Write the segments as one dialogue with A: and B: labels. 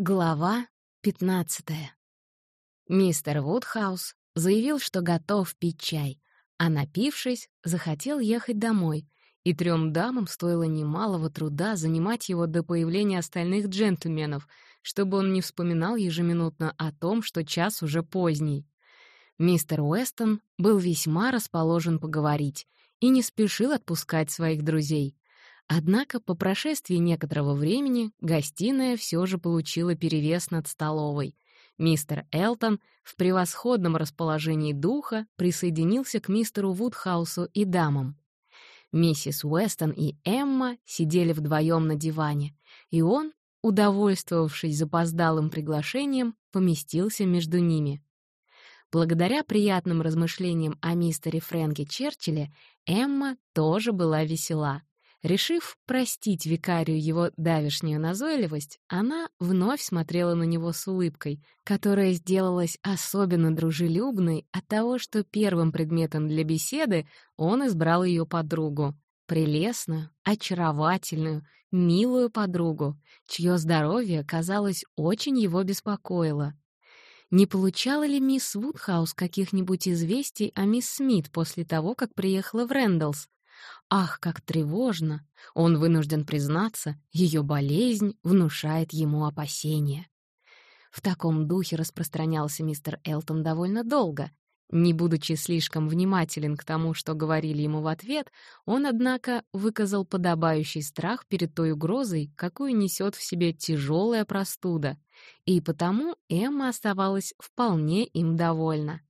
A: Глава 15 Мистер Вудхаус заявил, что готов пить чай, а, напившись, захотел ехать домой, и трем дамам стоило немалого труда занимать его до появления остальных джентльменов, чтобы он не вспоминал ежеминутно о том, что час уже поздний. Мистер Уэстон был весьма расположен поговорить и не спешил отпускать своих друзей — Однако по прошествии некоторого времени гостиная все же получила перевес над столовой. Мистер Элтон в превосходном расположении духа присоединился к мистеру Вудхаусу и дамам. Миссис Уэстон и Эмма сидели вдвоем на диване, и он, удовольствовавшись запоздалым приглашением, поместился между ними. Благодаря приятным размышлениям о мистере Фрэнке Черчилле, Эмма тоже была весела — Решив простить викарию его давишнюю назойливость, она вновь смотрела на него с улыбкой, которая сделалась особенно дружелюбной от того, что первым предметом для беседы он избрал ее подругу. Прелестную, очаровательную, милую подругу, чье здоровье, казалось, очень его беспокоило. Не получала ли мисс Вудхаус каких-нибудь известий о мисс Смит после того, как приехала в Рэндаллс? Ах, как тревожно! Он вынужден признаться, ее болезнь внушает ему опасения. В таком духе распространялся мистер Элтон довольно долго. Не будучи слишком внимателен к тому, что говорили ему в ответ, он, однако, выказал подобающий страх перед той угрозой, какую несет в себе тяжелая простуда, и потому Эмма оставалась вполне им довольна.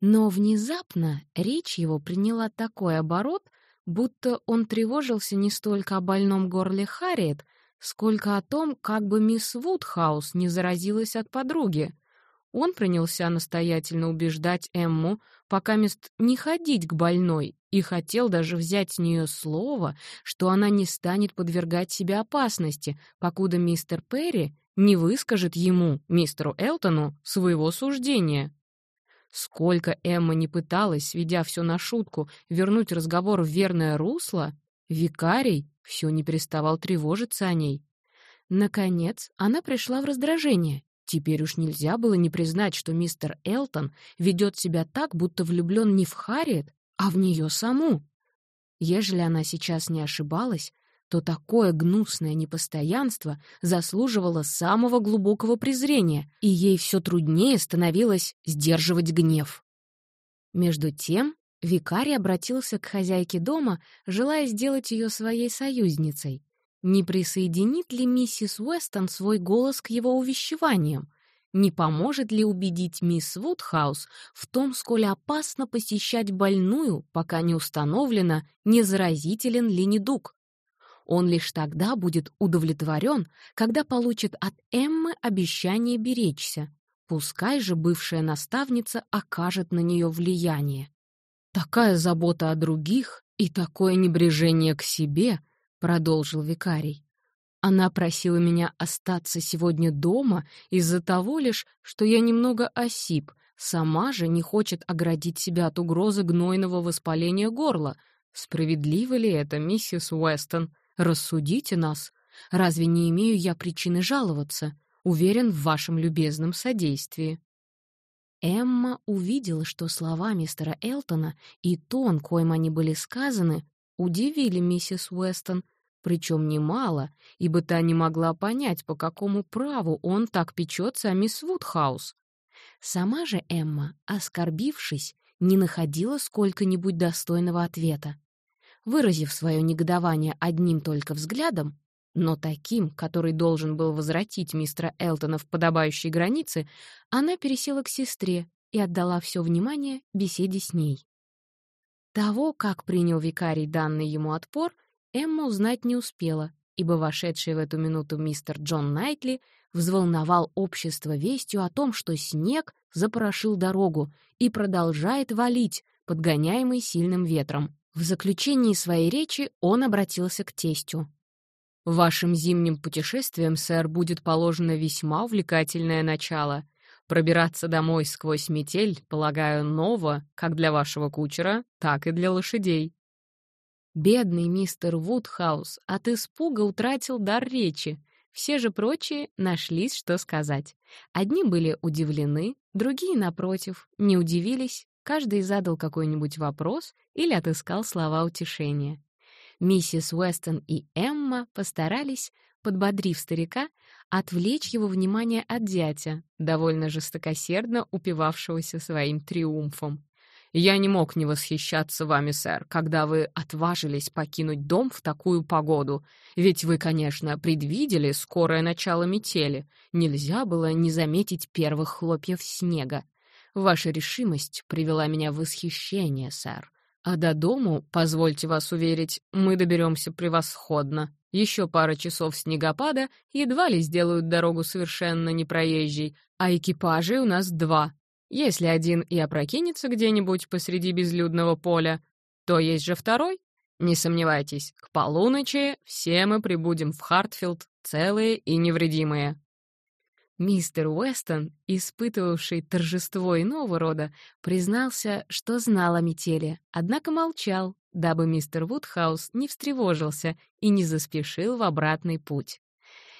A: Но внезапно речь его приняла такой оборот — будто он тревожился не столько о больном горле Харриет, сколько о том, как бы мисс Вудхаус не заразилась от подруги. Он принялся настоятельно убеждать Эмму, пока мест не ходить к больной, и хотел даже взять с нее слово, что она не станет подвергать себя опасности, покуда мистер Перри не выскажет ему, мистеру Элтону, своего суждения. Сколько Эмма не пыталась, сведя все на шутку, вернуть разговор в верное русло, викарий все не переставал тревожиться о ней. Наконец, она пришла в раздражение. Теперь уж нельзя было не признать, что мистер Элтон ведет себя так, будто влюблен не в Харриет, а в нее саму. Ежели она сейчас не ошибалась, то такое гнусное непостоянство заслуживало самого глубокого презрения, и ей все труднее становилось сдерживать гнев. Между тем викарий обратился к хозяйке дома, желая сделать ее своей союзницей. Не присоединит ли миссис Уэстон свой голос к его увещеваниям? Не поможет ли убедить мисс Вудхаус в том, сколь опасно посещать больную, пока не установлено, не заразителен ли недуг? Он лишь тогда будет удовлетворен, когда получит от Эммы обещание беречься. Пускай же бывшая наставница окажет на нее влияние. «Такая забота о других и такое небрежение к себе», — продолжил викарий. «Она просила меня остаться сегодня дома из-за того лишь, что я немного осип, сама же не хочет оградить себя от угрозы гнойного воспаления горла. Справедливо ли это, миссис Уэстон?» Рассудите нас. Разве не имею я причины жаловаться? Уверен в вашем любезном содействии». Эмма увидела, что слова мистера Элтона и тон, коим они были сказаны, удивили миссис Уэстон, причем немало, ибо та не могла понять, по какому праву он так печется о мисс Вудхаус. Сама же Эмма, оскорбившись, не находила сколько-нибудь достойного ответа. Выразив свое негодование одним только взглядом, но таким, который должен был возвратить мистера Элтона в подобающие границы, она пересела к сестре и отдала все внимание беседе с ней. Того, как принял викарий данный ему отпор, Эмма узнать не успела, ибо вошедший в эту минуту мистер Джон Найтли взволновал общество вестью о том, что снег запорошил дорогу и продолжает валить, подгоняемый сильным ветром. В заключении своей речи он обратился к тестю. «Вашим зимним путешествием, сэр, будет положено весьма увлекательное начало. Пробираться домой сквозь метель, полагаю, ново, как для вашего кучера, так и для лошадей». Бедный мистер Вудхаус от испуга утратил дар речи. Все же прочие нашлись, что сказать. Одни были удивлены, другие, напротив, не удивились, каждый задал какой-нибудь вопрос или отыскал слова утешения. Миссис Уэстон и Эмма постарались, подбодрив старика, отвлечь его внимание от дядя, довольно жестокосердно упивавшегося своим триумфом. «Я не мог не восхищаться вами, сэр, когда вы отважились покинуть дом в такую погоду. Ведь вы, конечно, предвидели скорое начало метели. Нельзя было не заметить первых хлопьев снега. Ваша решимость привела меня в восхищение, сэр. А до дому, позвольте вас уверить, мы доберемся превосходно. Еще пара часов снегопада едва ли сделают дорогу совершенно непроезжей, а экипажей у нас два. Если один и опрокинется где-нибудь посреди безлюдного поля, то есть же второй. Не сомневайтесь, к полуночи все мы прибудем в Хартфилд целые и невредимые. Мистер Уэстон, испытывавший торжество иного рода, признался, что знал о метели, однако молчал, дабы мистер Вудхаус не встревожился и не заспешил в обратный путь.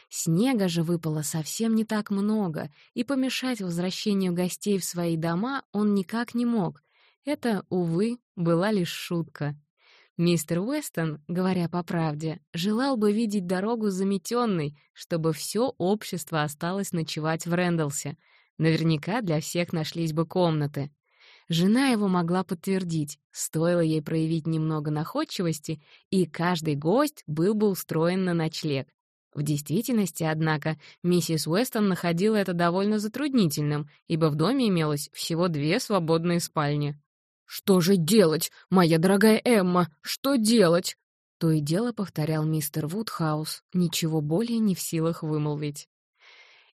A: Снега же выпало совсем не так много, и помешать возвращению гостей в свои дома он никак не мог. Это, увы, была лишь шутка. Мистер Уэстон, говоря по правде, желал бы видеть дорогу заметенной, чтобы все общество осталось ночевать в Рэндалсе. Наверняка для всех нашлись бы комнаты. Жена его могла подтвердить, стоило ей проявить немного находчивости, и каждый гость был бы устроен на ночлег. В действительности, однако, миссис Уэстон находила это довольно затруднительным, ибо в доме имелось всего две свободные спальни. «Что же делать, моя дорогая Эмма, что делать?» То и дело повторял мистер Вудхаус, ничего более не в силах вымолвить.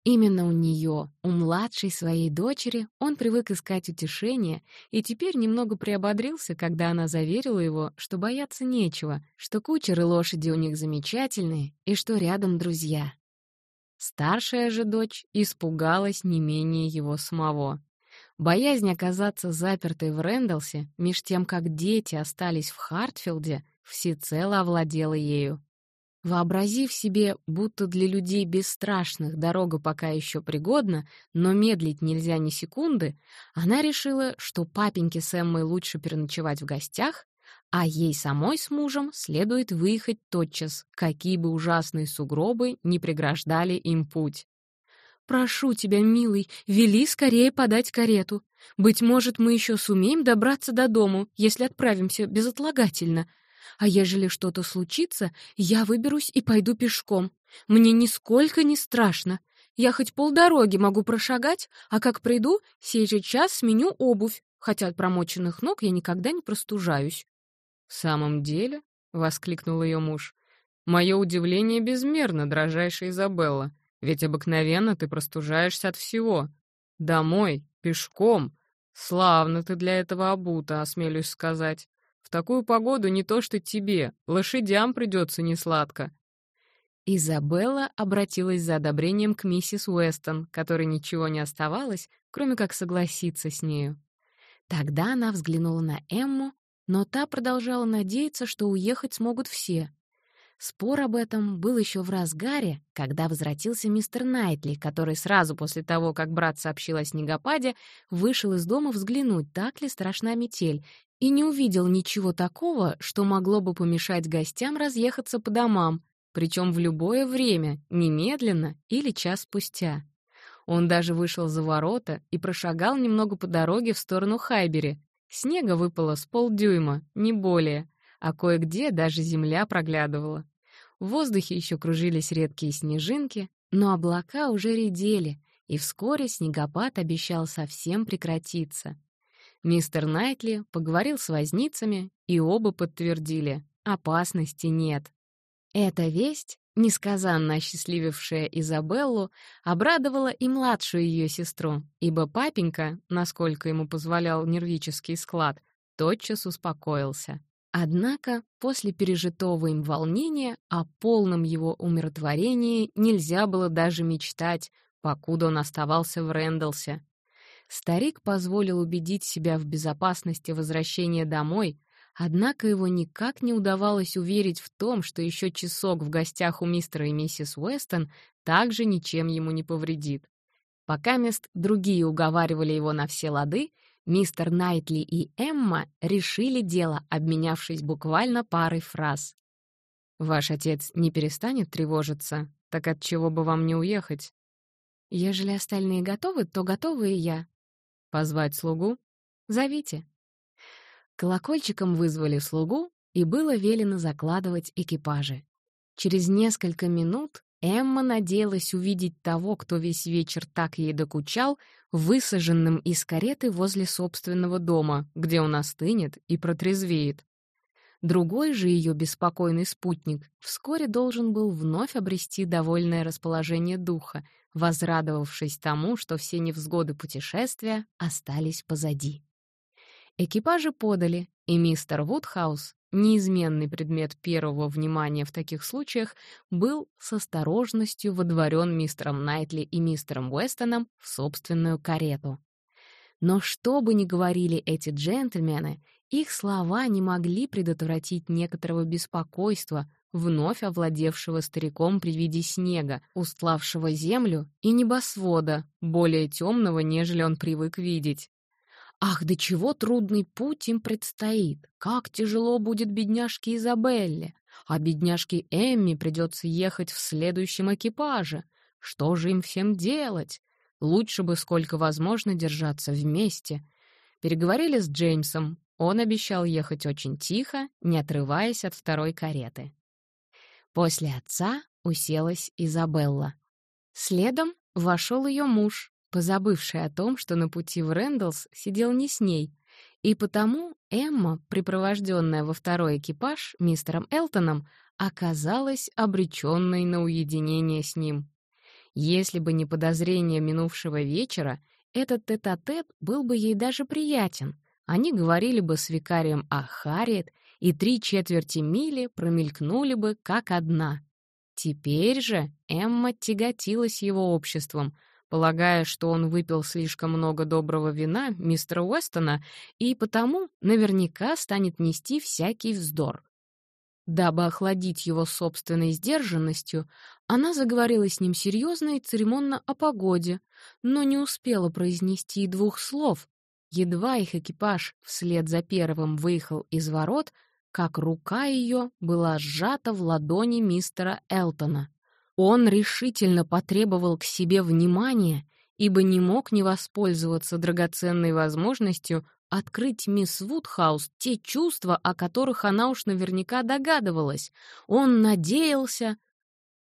A: Именно у нее, у младшей своей дочери, он привык искать утешение и теперь немного приободрился, когда она заверила его, что бояться нечего, что кучеры лошади у них замечательные и что рядом друзья. Старшая же дочь испугалась не менее его самого. Боязнь оказаться запертой в Рэндалсе, меж тем, как дети остались в Хартфилде, всецело овладела ею. Вообразив себе, будто для людей бесстрашных дорога пока еще пригодна, но медлить нельзя ни секунды, она решила, что папеньке с Эммой лучше переночевать в гостях, а ей самой с мужем следует выехать тотчас, какие бы ужасные сугробы не преграждали им путь. Прошу тебя, милый, вели скорее подать карету. Быть может, мы еще сумеем добраться до дому, если отправимся безотлагательно. А ежели что-то случится, я выберусь и пойду пешком. Мне нисколько не страшно. Я хоть полдороги могу прошагать, а как приду, сей же час сменю обувь, хотя от промоченных ног я никогда не простужаюсь». «В самом деле?» — воскликнул ее муж. «Мое удивление безмерно, дрожайшая Изабелла. Ведь обыкновенно ты простужаешься от всего. Домой, пешком. Славно ты для этого обута, осмелюсь сказать. В такую погоду не то что тебе, лошадям придется несладко. Изабелла обратилась за одобрением к миссис Уэстон, которой ничего не оставалось, кроме как согласиться с нею. Тогда она взглянула на Эмму, но та продолжала надеяться, что уехать смогут все. Спор об этом был еще в разгаре, когда возвратился мистер Найтли, который сразу после того, как брат сообщил о снегопаде, вышел из дома взглянуть, так ли страшна метель, и не увидел ничего такого, что могло бы помешать гостям разъехаться по домам, причем в любое время, немедленно или час спустя. Он даже вышел за ворота и прошагал немного по дороге в сторону Хайбери. Снега выпало с полдюйма, не более, а кое-где даже земля проглядывала. В воздухе еще кружились редкие снежинки, но облака уже редели, и вскоре снегопад обещал совсем прекратиться. Мистер Найтли поговорил с возницами, и оба подтвердили — опасности нет. Эта весть, несказанно осчастливившая Изабеллу, обрадовала и младшую ее сестру, ибо папенька, насколько ему позволял нервический склад, тотчас успокоился. Однако после пережитого им волнения о полном его умиротворении нельзя было даже мечтать, покуда он оставался в Рэндалсе. Старик позволил убедить себя в безопасности возвращения домой, Однако его никак не удавалось уверить в том, что еще часок в гостях у мистера и миссис Уэстон также ничем ему не повредит. Пока мест другие уговаривали его на все лады, мистер Найтли и Эмма решили дело, обменявшись буквально парой фраз. «Ваш отец не перестанет тревожиться, так от чего бы вам не уехать?» «Ежели остальные готовы, то готовы и я». «Позвать слугу?» «Зовите». Колокольчиком вызвали слугу, и было велено закладывать экипажи. Через несколько минут Эмма надеялась увидеть того, кто весь вечер так ей докучал, высаженным из кареты возле собственного дома, где он остынет и протрезвеет. Другой же ее беспокойный спутник вскоре должен был вновь обрести довольное расположение духа, возрадовавшись тому, что все невзгоды путешествия остались позади. Экипажи подали, и мистер Вудхаус, неизменный предмет первого внимания в таких случаях, был с осторожностью водворен мистером Найтли и мистером Уэстоном в собственную карету. Но что бы ни говорили эти джентльмены, их слова не могли предотвратить некоторого беспокойства, вновь овладевшего стариком при виде снега, устлавшего землю, и небосвода, более темного, нежели он привык видеть. Ах, до чего трудный путь им предстоит! Как тяжело будет бедняжке Изабелле! А бедняжке Эмми придется ехать в следующем экипаже. Что же им всем делать? Лучше бы сколько возможно держаться вместе. Переговорили с Джеймсом. Он обещал ехать очень тихо, не отрываясь от второй кареты. После отца уселась Изабелла. Следом вошел ее муж, позабывший о том, что на пути в Рэндаллс сидел не с ней, и потому Эмма, припровожденная во второй экипаж мистером Элтоном, оказалась обреченной на уединение с ним. Если бы не подозрение минувшего вечера, этот тет-а-тет -тет был бы ей даже приятен. Они говорили бы с викарием о Харриет, и три четверти мили промелькнули бы как одна. Теперь же Эмма тяготилась его обществом — полагая, что он выпил слишком много доброго вина мистера Уэстона и потому наверняка станет нести всякий вздор. Дабы охладить его собственной сдержанностью, она заговорила с ним серьезно и церемонно о погоде, но не успела произнести и двух слов. Едва их экипаж вслед за первым выехал из ворот, как рука ее была сжата в ладони мистера Элтона. Он решительно потребовал к себе внимания, ибо не мог не воспользоваться драгоценной возможностью открыть мисс Вудхаус те чувства, о которых она уж наверняка догадывалась. Он надеялся,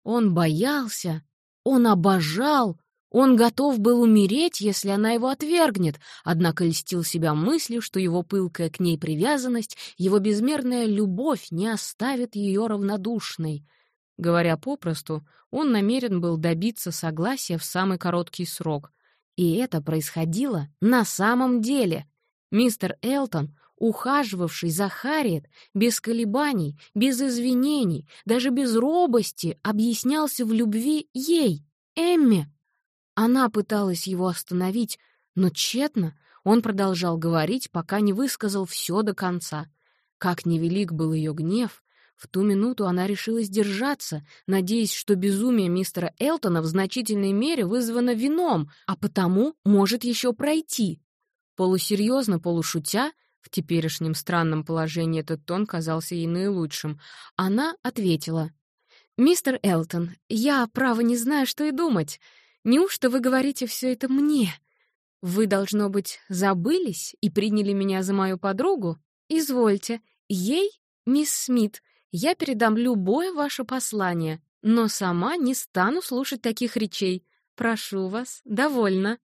A: он боялся, он обожал, он готов был умереть, если она его отвергнет, однако льстил себя мыслью, что его пылкая к ней привязанность, его безмерная любовь не оставит ее равнодушной — Говоря попросту, он намерен был добиться согласия в самый короткий срок. И это происходило на самом деле. Мистер Элтон, ухаживавший за Харриет, без колебаний, без извинений, даже без робости, объяснялся в любви ей, Эмме. Она пыталась его остановить, но тщетно. Он продолжал говорить, пока не высказал все до конца. Как невелик был ее гнев, в ту минуту она решила сдержаться, надеясь, что безумие мистера Элтона в значительной мере вызвано вином, а потому может еще пройти. Полусерьезно, полушутя, в теперешнем странном положении этот тон казался ей наилучшим, она ответила. «Мистер Элтон, я, право, не знаю, что и думать. Неужто вы говорите все это мне? Вы, должно быть, забылись и приняли меня за мою подругу? Извольте, ей, мисс Смит, я передам любое ваше послание, но сама не стану слушать таких речей. Прошу вас, довольно».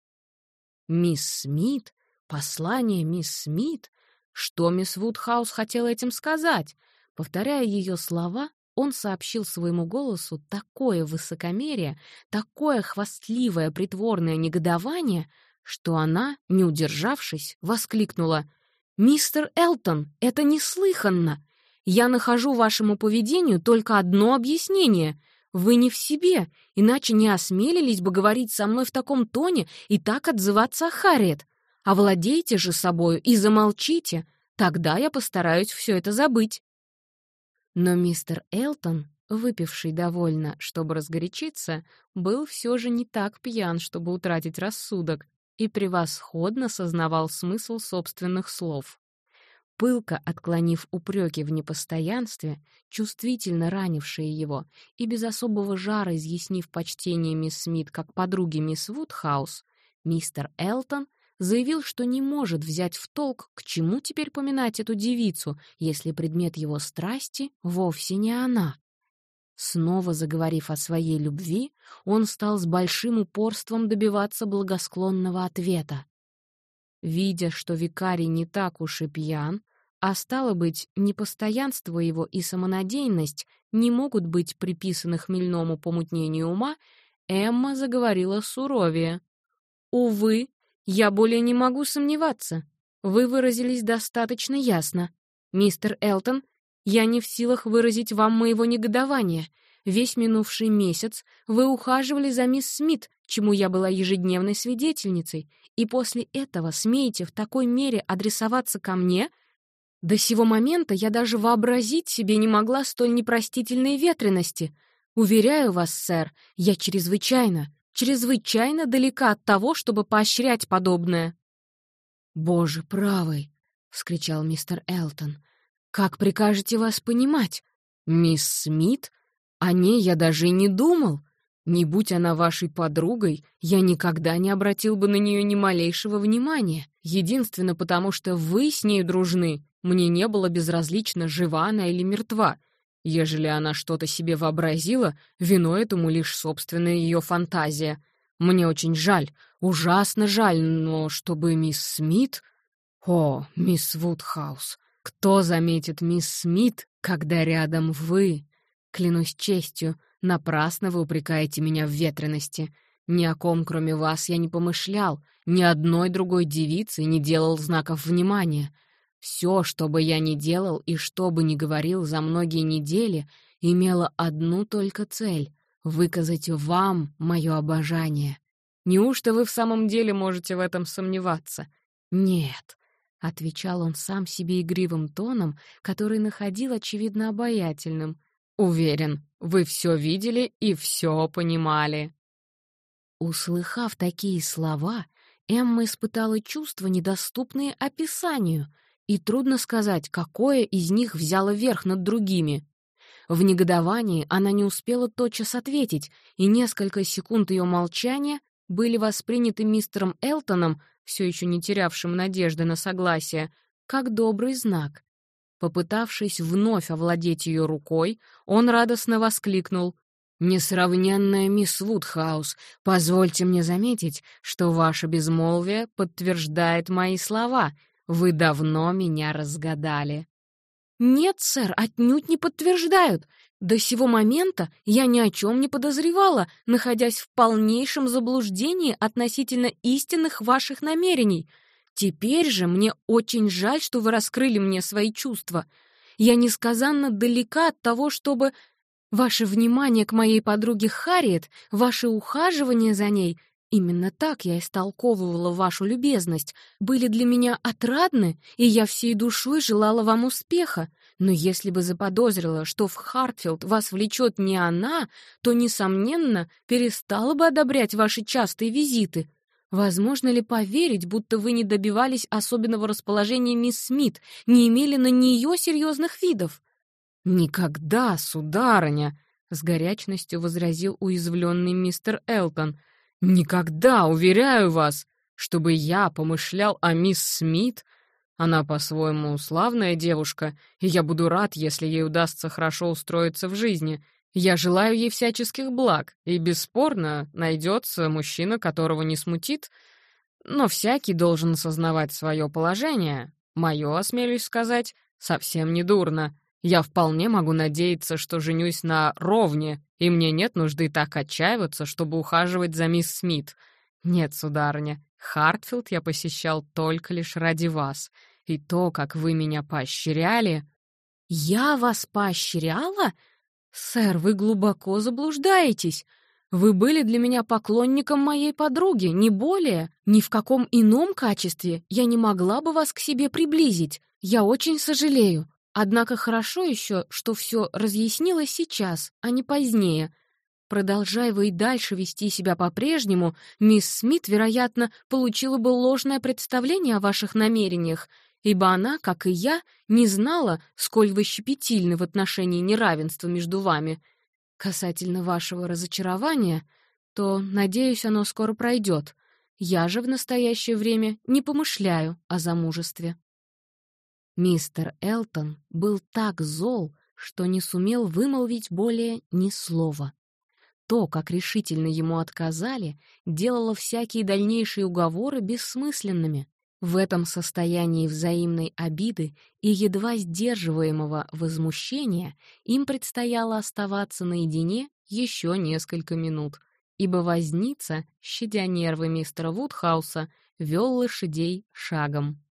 A: «Мисс Смит? Послание мисс Смит? Что мисс Вудхаус хотела этим сказать?» Повторяя ее слова, он сообщил своему голосу такое высокомерие, такое хвастливое притворное негодование, что она, не удержавшись, воскликнула «Мистер Элтон, это неслыханно! Я нахожу вашему поведению только одно объяснение. Вы не в себе, иначе не осмелились бы говорить со мной в таком тоне и так отзываться о Харриет. Овладейте же собою и замолчите. Тогда я постараюсь все это забыть». Но мистер Элтон, выпивший довольно, чтобы разгорячиться, был все же не так пьян, чтобы утратить рассудок, и превосходно сознавал смысл собственных слов. Пылко отклонив упреки в непостоянстве, чувствительно ранившие его, и без особого жара изъяснив почтение мисс Смит как подруги мисс Вудхаус, мистер Элтон заявил, что не может взять в толк, к чему теперь поминать эту девицу, если предмет его страсти вовсе не она. Снова заговорив о своей любви, он стал с большим упорством добиваться благосклонного ответа. Видя, что викарий не так уж и пьян, а стало быть, непостоянство его и самонадеянность не могут быть приписаны хмельному помутнению ума, Эмма заговорила суровее. «Увы, я более не могу сомневаться. Вы выразились достаточно ясно. Мистер Элтон, я не в силах выразить вам моего негодования. Весь минувший месяц вы ухаживали за мисс Смит, чему я была ежедневной свидетельницей, и после этого смеете в такой мере адресоваться ко мне? До сего момента я даже вообразить себе не могла столь непростительной ветренности. Уверяю вас, сэр, я чрезвычайно, чрезвычайно далека от того, чтобы поощрять подобное». «Боже правый!» — вскричал мистер Элтон. «Как прикажете вас понимать? Мисс Смит? О ней я даже и не думал. Не будь она вашей подругой, я никогда не обратил бы на нее ни малейшего внимания. Единственно потому, что вы с ней дружны. Мне не было безразлично, жива она или мертва. Ежели она что-то себе вообразила, вино этому лишь собственная ее фантазия. Мне очень жаль, ужасно жаль, но чтобы мисс Смит... О, мисс Вудхаус, кто заметит мисс Смит, когда рядом вы? Клянусь честью, напрасно вы упрекаете меня в ветренности. Ни о ком, кроме вас, я не помышлял, ни одной другой девицы не делал знаков внимания. Все, что бы я ни делал и что бы ни говорил за многие недели, имело одну только цель — выказать вам мое обожание. Неужто вы в самом деле можете в этом сомневаться? Нет, — отвечал он сам себе игривым тоном, который находил, очевидно, обаятельным. «Уверен, вы все видели и все понимали». Услыхав такие слова, Эмма испытала чувства, недоступные описанию — и трудно сказать, какое из них взяло верх над другими. В негодовании она не успела тотчас ответить, и несколько секунд ее молчания были восприняты мистером Элтоном, все еще не терявшим надежды на согласие, как добрый знак. Попытавшись вновь овладеть ее рукой, он радостно воскликнул. «Несравненная мисс Вудхаус, позвольте мне заметить, что ваше безмолвие подтверждает мои слова», вы давно меня разгадали». «Нет, сэр, отнюдь не подтверждают. До сего момента я ни о чем не подозревала, находясь в полнейшем заблуждении относительно истинных ваших намерений. Теперь же мне очень жаль, что вы раскрыли мне свои чувства. Я несказанно далека от того, чтобы... Ваше внимание к моей подруге Харриет, ваше ухаживание за ней Именно так я истолковывала вашу любезность, были для меня отрадны, и я всей душой желала вам успеха. Но если бы заподозрила, что в Хартфилд вас влечет не она, то, несомненно, перестала бы одобрять ваши частые визиты. Возможно ли поверить, будто вы не добивались особенного расположения мисс Смит, не имели на нее серьезных видов? «Никогда, сударыня!» — с горячностью возразил уязвленный мистер Элтон — Никогда, уверяю вас, чтобы я помышлял о мисс Смит. Она по-своему славная девушка, и я буду рад, если ей удастся хорошо устроиться в жизни. Я желаю ей всяческих благ, и бесспорно найдется мужчина, которого не смутит. Но всякий должен осознавать свое положение. Мое, осмелюсь сказать, совсем не дурно. Я вполне могу надеяться, что женюсь на ровне, и мне нет нужды так отчаиваться, чтобы ухаживать за мисс Смит. Нет, сударыня, Хартфилд я посещал только лишь ради вас. И то, как вы меня поощряли... Я вас поощряла? Сэр, вы глубоко заблуждаетесь. Вы были для меня поклонником моей подруги, не более. Ни в каком ином качестве я не могла бы вас к себе приблизить. «Я очень сожалею. Однако хорошо еще, что все разъяснилось сейчас, а не позднее. Продолжая вы и дальше вести себя по-прежнему, мисс Смит, вероятно, получила бы ложное представление о ваших намерениях, ибо она, как и я, не знала, сколь вы щепетильны в отношении неравенства между вами. Касательно вашего разочарования, то, надеюсь, оно скоро пройдет. Я же в настоящее время не помышляю о замужестве. Мистер Элтон был так зол, что не сумел вымолвить более ни слова. То, как решительно ему отказали, делало всякие дальнейшие уговоры бессмысленными. В этом состоянии взаимной обиды и едва сдерживаемого возмущения им предстояло оставаться наедине еще несколько минут, ибо возница, щадя нервы мистера Вудхауса, вел лошадей шагом.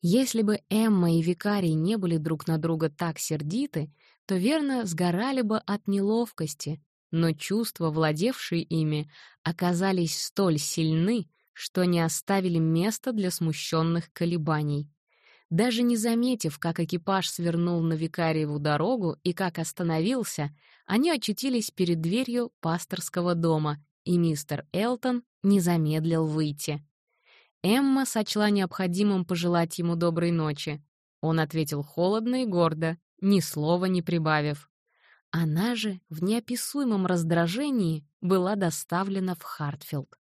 A: Если бы Эмма и Викарий не были друг на друга так сердиты, то, верно, сгорали бы от неловкости, но чувства, владевшие ими, оказались столь сильны, что не оставили места для смущенных колебаний. Даже не заметив, как экипаж свернул на Викариеву дорогу и как остановился, они очутились перед дверью пасторского дома, и мистер Элтон не замедлил выйти. Эмма сочла необходимым пожелать ему доброй ночи. Он ответил холодно и гордо, ни слова не прибавив. Она же в неописуемом раздражении была доставлена в Хартфилд.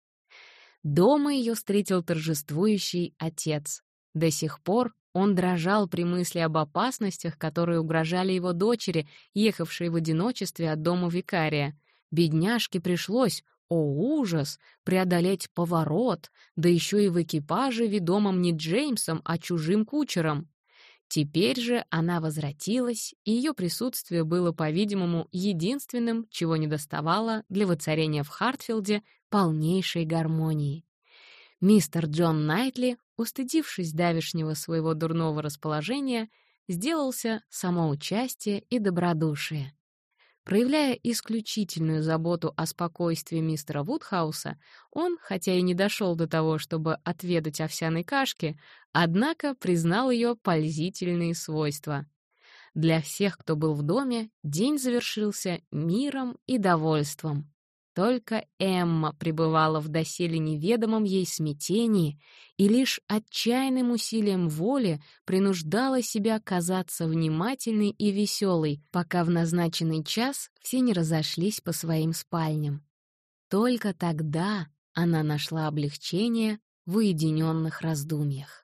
A: Дома ее встретил торжествующий отец. До сих пор он дрожал при мысли об опасностях, которые угрожали его дочери, ехавшей в одиночестве от дома викария. Бедняжке пришлось, о, ужас! Преодолеть поворот, да еще и в экипаже, ведомом не Джеймсом, а чужим кучером. Теперь же она возвратилась, и ее присутствие было, по-видимому, единственным, чего не доставало для воцарения в Хартфилде полнейшей гармонии. Мистер Джон Найтли, устыдившись давешнего своего дурного расположения, сделался самоучастие и добродушие. Проявляя исключительную заботу о спокойствии мистера Вудхауса, он, хотя и не дошел до того, чтобы отведать овсяной кашки, однако признал ее пользительные свойства. Для всех, кто был в доме, день завершился миром и довольством. Только Эмма пребывала в доселе неведомом ей смятении и лишь отчаянным усилием воли принуждала себя казаться внимательной и веселой, пока в назначенный час все не разошлись по своим спальням. Только тогда она нашла облегчение в уединенных раздумьях.